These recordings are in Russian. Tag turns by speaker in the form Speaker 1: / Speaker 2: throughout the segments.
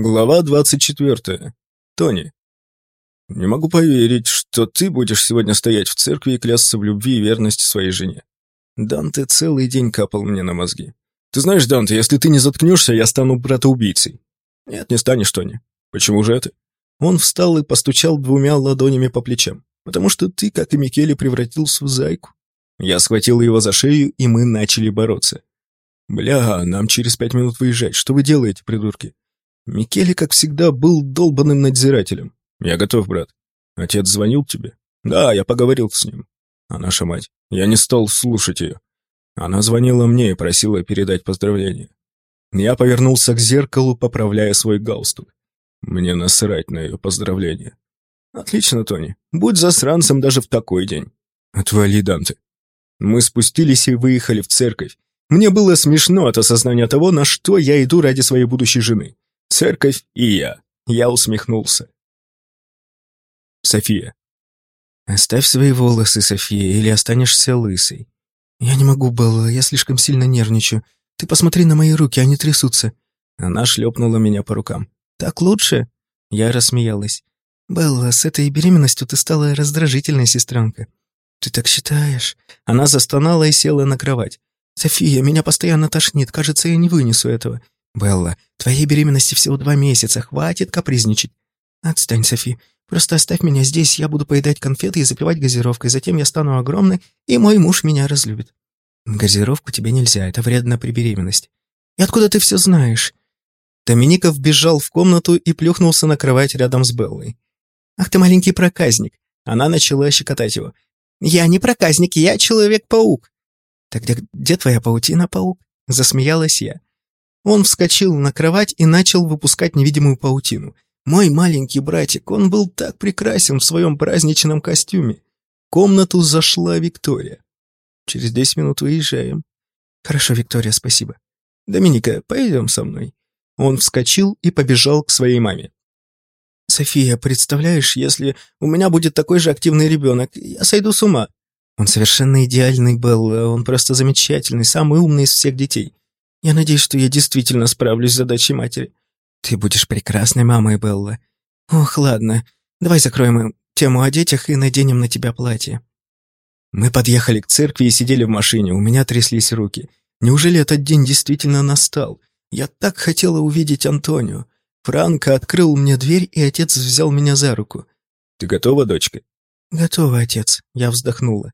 Speaker 1: Глава 24. Тони. Не могу поверить, что ты будешь сегодня стоять в церкви и клясться в любви и верности своей жене. Данте целый день капал мне на мозги. Ты знаешь, Данте, если ты не заткнешься, я стану брата-убийцей. Нет, не станешь, Тони. Почему же это? Он встал и постучал двумя ладонями по плечам. Потому что ты, как и Микеле, превратился в зайку. Я схватил его за шею, и мы начали бороться. Бля, нам через пять минут выезжать. Что вы делаете, придурки? Микеле, как всегда, был долбанным надзирателем. «Я готов, брат. Отец звонил тебе?» «Да, я поговорил с ним. А наша мать? Я не стал слушать ее. Она звонила мне и просила передать поздравления. Я повернулся к зеркалу, поправляя свой галстук. Мне насрать на ее поздравления. Отлично, Тони. Будь засранцем даже в такой день. Отвали, Данте. Мы спустились и выехали в церковь. Мне было смешно от осознания того, на что я иду ради своей будущей жены. Церковь и я. Я усмехнулся. София. Оставь свои волосы, София, или останешься лысой. Я не могу, Белла, я слишком сильно нервничаю. Ты посмотри на мои руки, они трясутся. Она шлепнула меня по рукам. Так лучше? Я рассмеялась. Белла, с этой беременностью ты стала раздражительной, сестренка. Ты так считаешь? Она застонала и села на кровать. София, меня постоянно тошнит, кажется, я не вынесу этого. «Белла, твоей беременности всего два месяца, хватит капризничать». «Отстань, Софи. Просто оставь меня здесь, я буду поедать конфеты и запивать газировкой, затем я стану огромной, и мой муж меня разлюбит». «Газировку тебе нельзя, это вредно при беременности». «И откуда ты все знаешь?» Домиников вбежал в комнату и плюхнулся на кровать рядом с Беллой. «Ах ты маленький проказник!» Она начала щекотать его. «Я не проказник, я Человек-паук!» «Тогда где твоя паутина, паук?» Засмеялась я. Он вскочил на кровать и начал выпускать невидимую паутину. Мой маленький братик, он был так прекрасен в своем праздничном костюме. В комнату зашла Виктория. Через десять минут выезжаем. Хорошо, Виктория, спасибо. Доминика, пойдем со мной. Он вскочил и побежал к своей маме. «София, представляешь, если у меня будет такой же активный ребенок, я сойду с ума». Он совершенно идеальный был, он просто замечательный, самый умный из всех детей. Я надеюсь, что я действительно справлюсь с задачей матери. Ты будешь прекрасной мамой, Белла. Ох, ладно. Давай закроем тему о детях и наденем на тебя платье. Мы подъехали к церкви и сидели в машине. У меня тряслись руки. Неужели этот день действительно настал? Я так хотела увидеть Антонио. Франко открыл мне дверь, и отец взял меня за руку. «Ты готова, дочка?» «Готова, отец», — я вздохнула.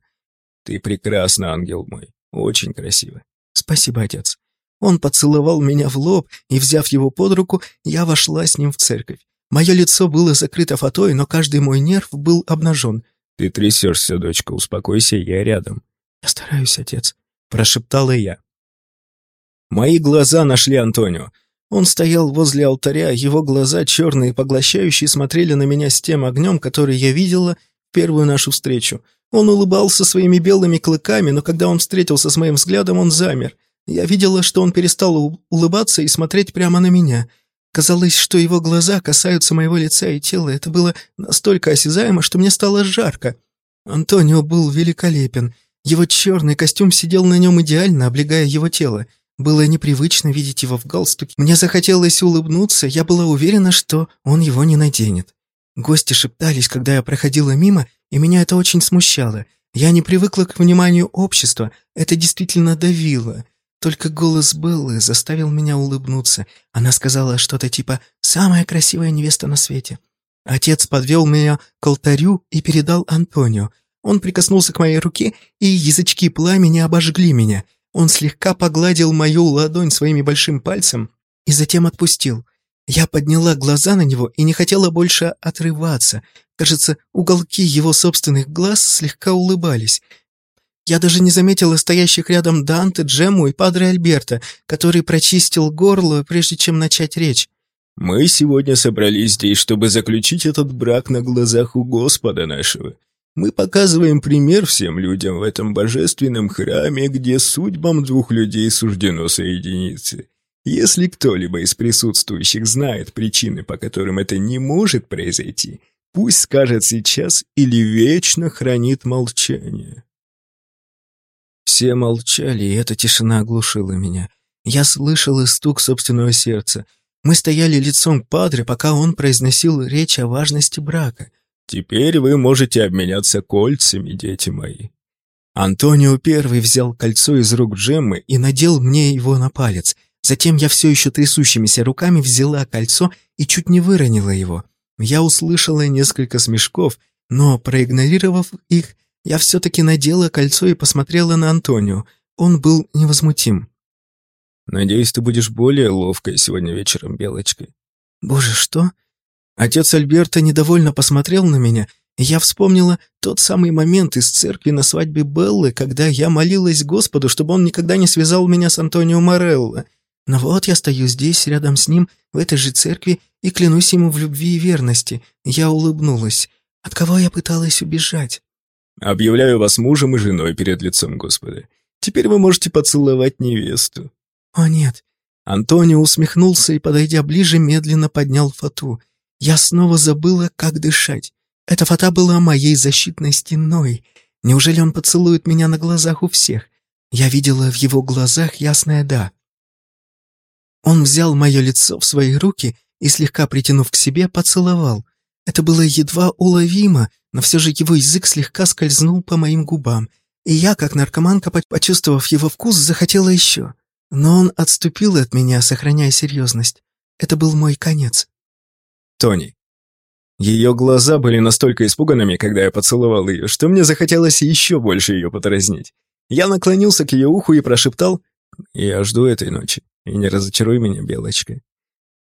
Speaker 1: «Ты прекрасна, ангел мой. Очень красиво. Спасибо, отец. Он поцеловал меня в лоб, и, взяв его под руку, я вошла с ним в церковь. Мое лицо было закрыто фатой, но каждый мой нерв был обнажен. «Ты трясешься, дочка, успокойся, я рядом». «Я стараюсь, отец», — прошептала я. Мои глаза нашли Антонио. Он стоял возле алтаря, его глаза, черные и поглощающие, смотрели на меня с тем огнем, который я видела в первую нашу встречу. Он улыбался своими белыми клыками, но когда он встретился с моим взглядом, он замер. Я видела, что он перестал улыбаться и смотреть прямо на меня. Казалось, что его глаза касаются моего лица и тела. Это было настолько осязаемо, что мне стало жарко. Антонио был великолепен. Его черный костюм сидел на нем идеально, облегая его тело. Было непривычно видеть его в галстуке. Мне захотелось улыбнуться, я была уверена, что он его не наденет. Гости шептались, когда я проходила мимо, и меня это очень смущало. Я не привыкла к вниманию общества, это действительно давило. Только голос Беллы заставил меня улыбнуться. Она сказала что-то типа «самая красивая невеста на свете». Отец подвел меня к алтарю и передал Антонио. Он прикоснулся к моей руке, и язычки пламени обожгли меня. Он слегка погладил мою ладонь своим большим пальцем и затем отпустил. Я подняла глаза на него и не хотела больше отрываться. Кажется, уголки его собственных глаз слегка улыбались. Я даже не заметила стоящих рядом Данте, Джему и Падре Альберта, который прочистил горло, прежде чем начать речь.
Speaker 2: «Мы сегодня собрались здесь, чтобы заключить этот брак на глазах у Господа нашего. Мы показываем пример всем людям в этом божественном храме, где судьбам двух людей суждено соединиться. Если кто-либо из присутствующих знает причины, по которым это не может произойти, пусть скажет сейчас или вечно хранит молчание».
Speaker 1: Все молчали, и эта тишина оглушила меня. Я слышал и стук собственного сердца. Мы стояли лицом к Падре, пока он произносил речь о важности брака.
Speaker 2: «Теперь вы можете обменяться кольцами, дети мои».
Speaker 1: Антонио первый взял кольцо из рук Джеммы и надел мне его на палец. Затем я все еще трясущимися руками взяла кольцо и чуть не выронила его. Я услышала несколько смешков, но, проигнорировав их, я все-таки надела кольцо и посмотрела на Антонио. Он был невозмутим.
Speaker 2: «Надеюсь, ты будешь более ловкой сегодня вечером, Белочка».
Speaker 1: «Боже, что?» Отец Альберта недовольно посмотрел на меня, и я вспомнила тот самый момент из церкви на свадьбе Беллы, когда я молилась Господу, чтобы он никогда не связал меня с Антонио Морелло. Но вот я стою здесь, рядом с ним, в этой же церкви, и клянусь ему в любви и верности. Я улыбнулась. От кого я пыталась убежать?
Speaker 2: «Объявляю вас мужем и женой перед лицом Господа. Теперь вы можете поцеловать невесту».
Speaker 1: «О, нет». Антонио усмехнулся и, подойдя ближе, медленно поднял фату. Я снова забыла, как дышать. Эта фата была моей защитной стеной. Неужели он поцелует меня на глазах у всех? Я видела в его глазах ясное «да». Он взял мое лицо в свои руки и, слегка притянув к себе, поцеловал. Это было едва уловимо, но все же его язык слегка скользнул по моим губам, и я, как наркоманка, почувствовав его вкус, захотела еще. Но он отступил от меня, сохраняя серьезность. Это был мой конец.
Speaker 2: Тони. Ее глаза были настолько испуганными, когда я поцеловал ее, что мне захотелось еще больше ее подразнить. Я наклонился к ее уху и прошептал «Я жду этой ночи, и не разочаруй меня, Белочка».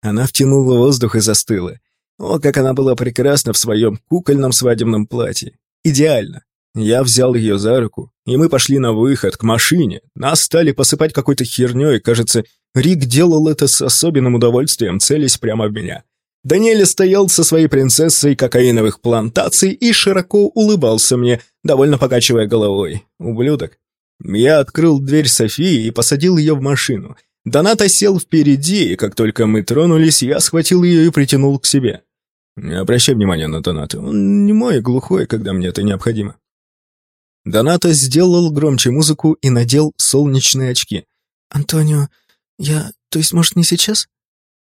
Speaker 2: Она втянула воздух и застыла. О, как она была прекрасна в своем кукольном свадебном платье. Идеально. Я взял ее за руку, и мы пошли на выход, к машине. Нас стали посыпать какой-то херней, кажется, Рик делал это с особенным удовольствием, целясь прямо в меня. Даниэль стоял со своей принцессой кокаиновых плантаций и широко улыбался мне, довольно покачивая головой. Ублюдок. Я открыл дверь Софии и посадил ее в машину. Доната сел впереди, и как только мы тронулись, я схватил ее и притянул к себе. Не обращай внимания на Доната, он не мой глухой, когда мне это необходимо. Доната сделал громче музыку и надел солнечные очки.
Speaker 1: «Антонио, я... То есть, может, не сейчас?»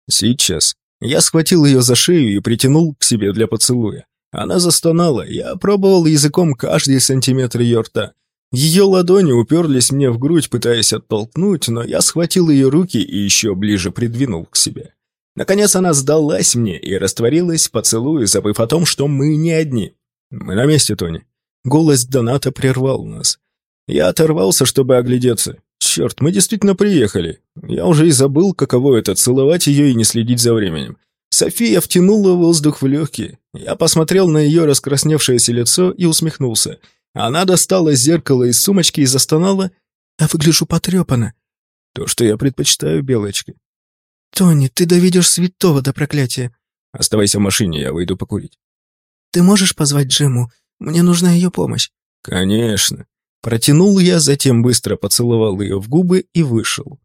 Speaker 2: «Сейчас». Я схватил ее за шею и притянул к себе для поцелуя. Она застонала, я пробовал языком каждый сантиметр ее рта. Ее ладони уперлись мне в грудь, пытаясь оттолкнуть, но я схватил ее руки и еще ближе придвинул к себе. Наконец она сдалась мне и растворилась в поцелуе, забыв о том, что мы не одни. «Мы на месте, Тони». Голос Доната прервал нас. Я оторвался, чтобы оглядеться. Черт, мы действительно приехали. Я уже и забыл, каково это — целовать ее и не следить за временем. София втянула воздух в легкие. Я посмотрел на ее раскрасневшееся лицо и усмехнулся. Она достала зеркало из сумочки и застонала.
Speaker 1: «Я выгляжу потрепанно».
Speaker 2: «То, что я предпочитаю, Белочка».
Speaker 1: «Тони, ты доведешь святого до проклятия».
Speaker 2: «Оставайся в машине, я выйду покурить».
Speaker 1: «Ты можешь позвать Джему? Мне нужна ее помощь».
Speaker 2: «Конечно». Протянул я, затем быстро поцеловал ее в губы и вышел.